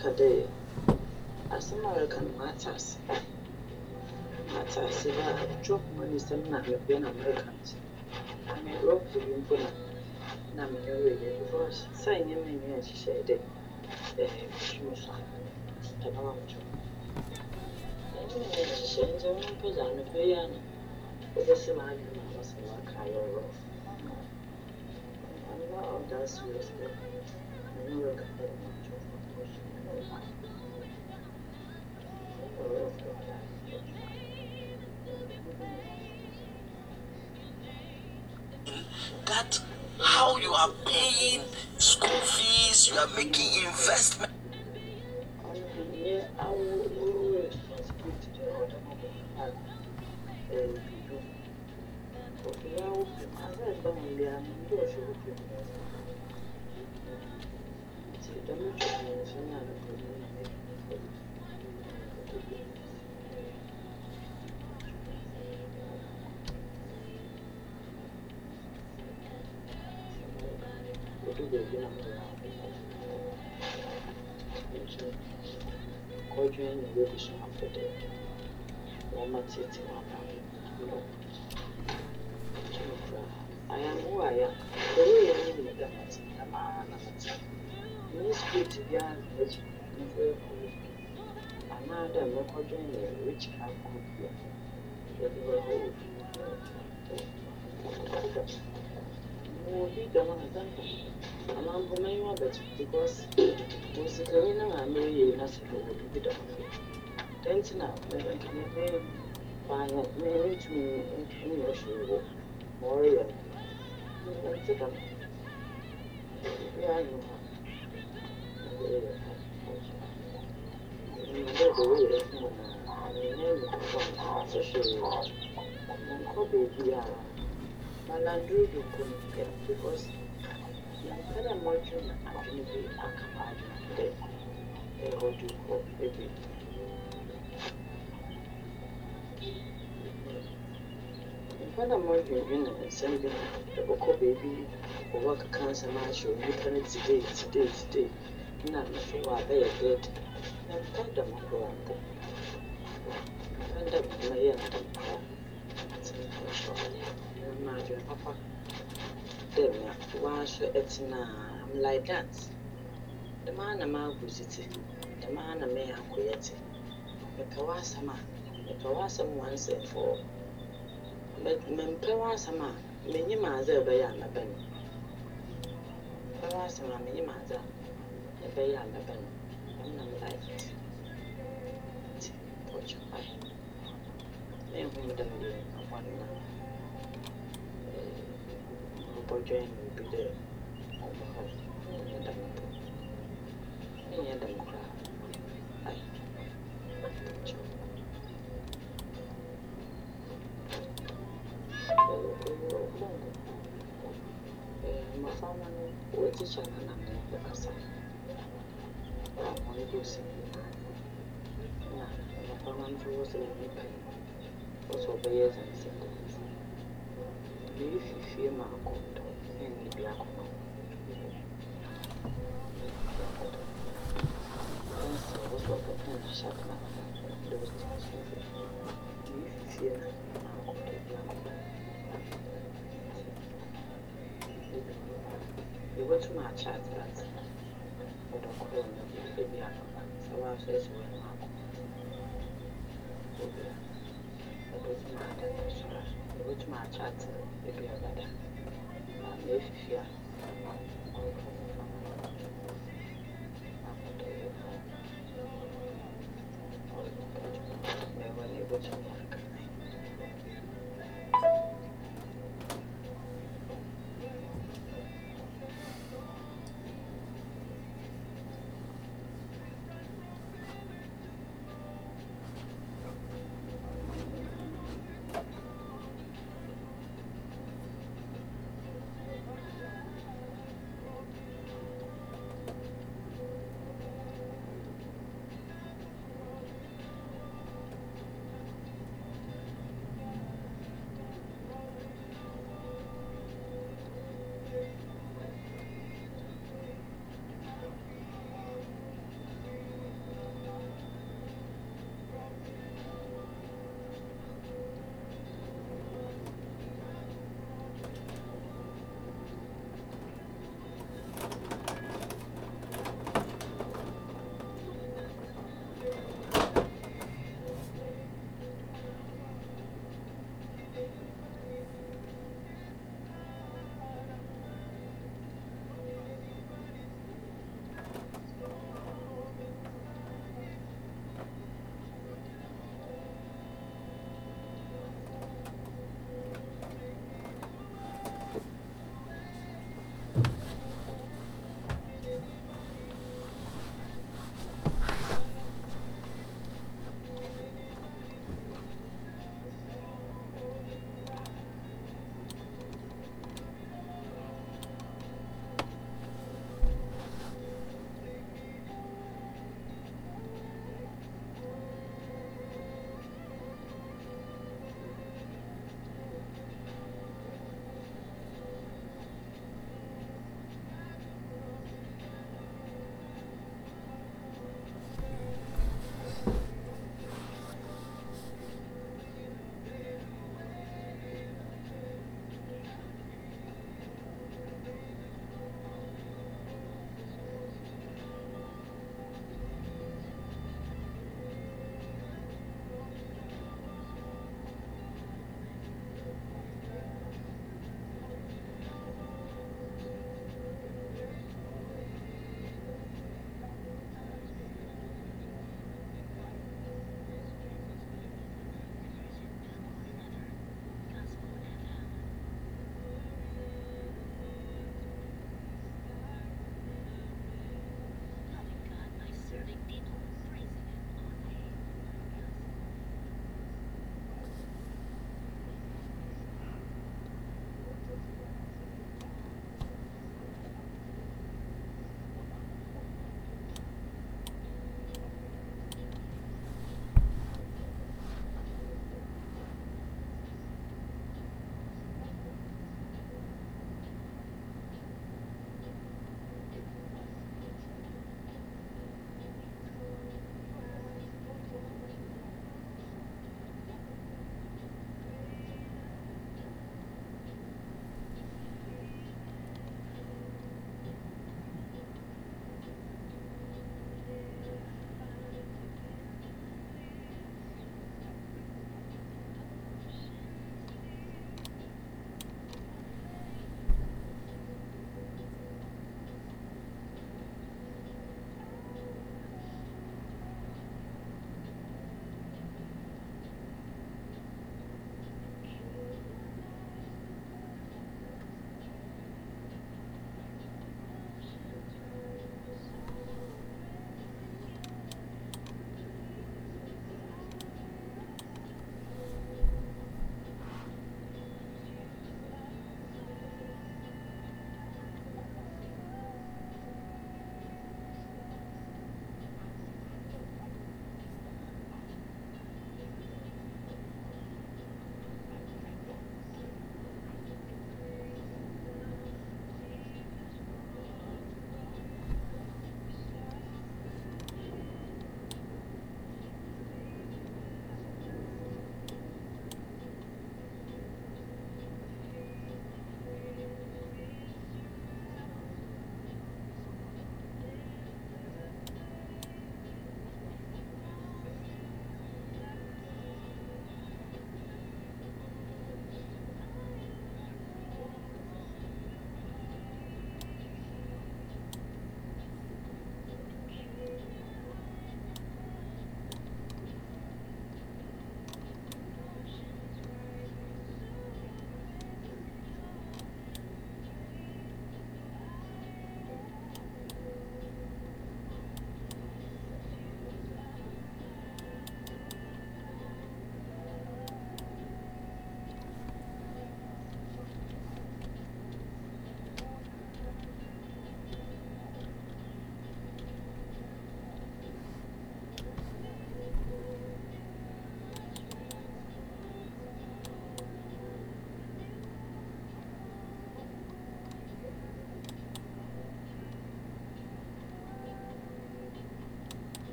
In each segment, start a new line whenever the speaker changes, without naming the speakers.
arkadayım. Aslında Amerika'nın hatası. Hatası da çok Manisa'nın Amerikan Amerikan'sı. Hani Avrupa Yunfuna. Namin öyle. Sayın yemeğini her şeyde. E, Müslüman. Tamam çok. Yani ne şeyin zamanı pazarını koyan. Odası var bir maması var kayrolu. Ama o da
süresi. Amerika'da you are paying school fees, you are making investment.
kọjú ẹ̀yìn lórí sọmọ fẹdẹ wọn má ti ti wọn bá lọ àyà mú àyà pẹ̀lú ìyẹn ní ìlú dàmàtì dàmàrà dàmàtì ní street bí a. bi dɛm a danka amanfo mɛyiwa bɛto because osikani na maame yɛ na sɛ ɔwɔ bibi da hɔ dɛn nti na mɛbɛka me me baanyɛ mentumi nyɛ hwee wɔ ma ɔreyɛ no ɛnte dɛm bi ayɛ hɔ a ɛyɛ dɛ de wɔyɛ adwuma na menyɛ mekɔkɔ sɛ hwee menkɔ baabi a Malandro do Kunke because Nankara Mojo Ajunibi Akamajo the Erodu of Baby. Nkara Mojo Yuna Nsembe the Oko Baby Owaka Kansa Masho Nukana today today today. Nna Nfuwa Abaya Dead. Nankara Mojo Ambo Nankara Mojo Yuna Ntembe Nankara Mojo. Yuna Ntembe adwene papa dɛ nea wɔahyɛ ɛtena a I'm like that. Dɛm ara na m'agositi dɛm ara na mɛyɛ akɔyɛ te mepɛ w'asɛm a mepɛ w'asɛm once and for. All mempɛ w'asɛm a menyim adze a ɛbɛyɛ a mɛbɛ no mepɛ w'asɛm a menyim adze a ɛbɛyɛ a mɛbɛ no ɛno na me like it. Nti pɔtɔ ae menhu me dɛ meyɛ abɔne na pojokan gede Allah nyedang itu ini nyedang lah ay lalu kalau mau eh masaman uji jalan nangnya ke asal ramai dosi nah lapangan suhu selain itu Osobeia zanzibari. Vive firme à compte. wobɛtum akyerɛ atratra ɛdɔkorɔ no ɛfɛ bi akɔba sɛ woasɛsɛ wɔ no akɔ obia ɛbɛtum ada sora ɛbɛtum akyerɛ atratra ɛbi abada na ɛfifia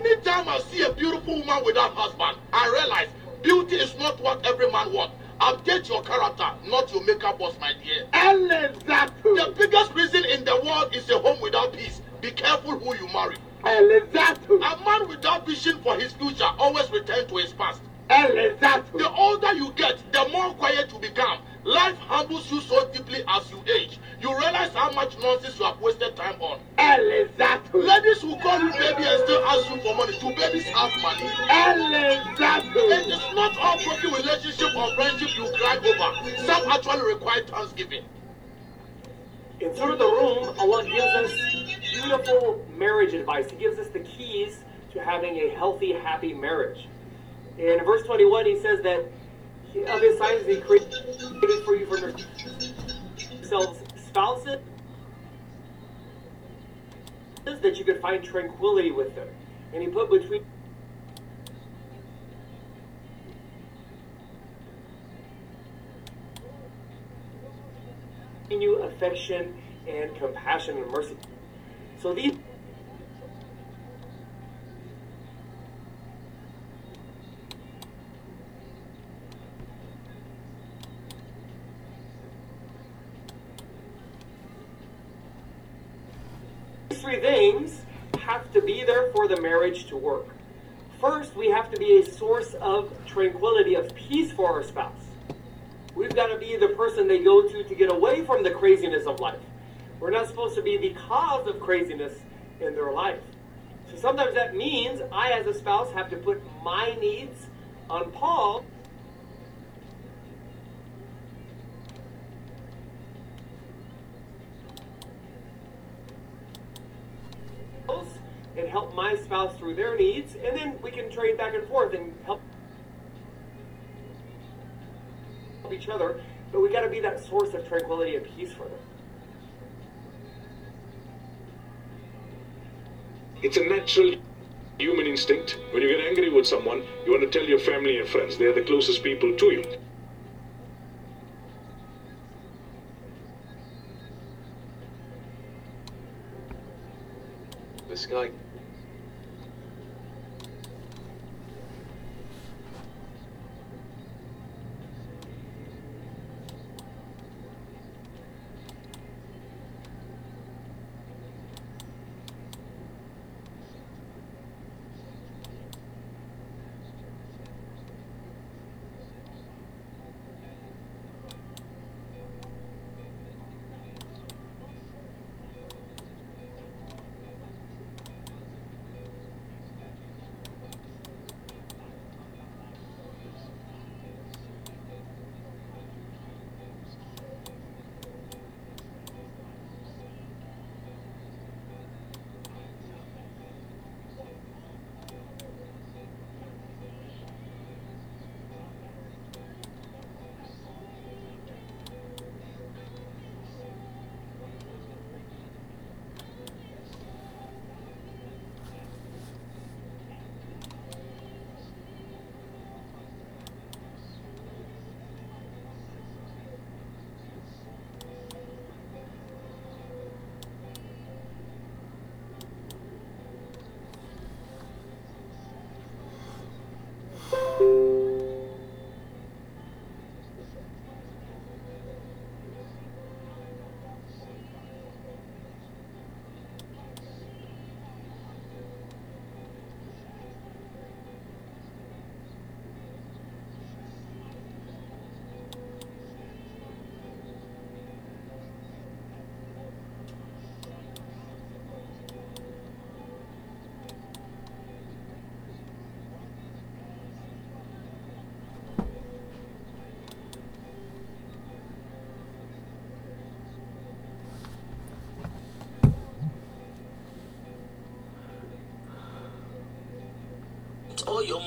Anytime I see a beautiful woman without husband, I realize beauty is not what every man wants. Update your character, not your makeup boss, my dear.
Exactly.
The biggest reason in the world is a home without peace. Be careful who you marry.
Exactly.
A man without vision for his future always returns to his past.
Exactly.
The older you get, the more quiet you become. Life humbles you so deeply as you age. You realize how much nonsense you have wasted time on.
Exactly.
Who baby and still ask you for money. Do babies have money?
Exactly.
It is not all broken relationship or friendship you cry over. Some actually require thanksgiving.
In Surat ar-Rum, Allah gives us beautiful marriage advice. He gives us the keys to having a healthy, happy marriage. In verse 21, he says that of his signs he created for you from yourselves spouses that you could find tranquility with them. And he put between you affection and compassion and mercy. So these Three things have to be there for the marriage to work. First, we have to be a source of tranquility, of peace for our spouse. We've got to be the person they go to to get away from the craziness of life. We're not supposed to be the cause of craziness in their life. So sometimes that means I, as a spouse, have to put my needs on Paul. And help my spouse through their needs, and then we can trade back and forth and help each other, but we got to be that source of tranquility and peace for them.
It's a natural human instinct. When you get angry with someone, you want to tell your family and friends. They are the closest people to you.
This guy.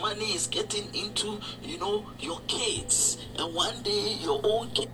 Money is getting into, you know, your kids. And one day your own kid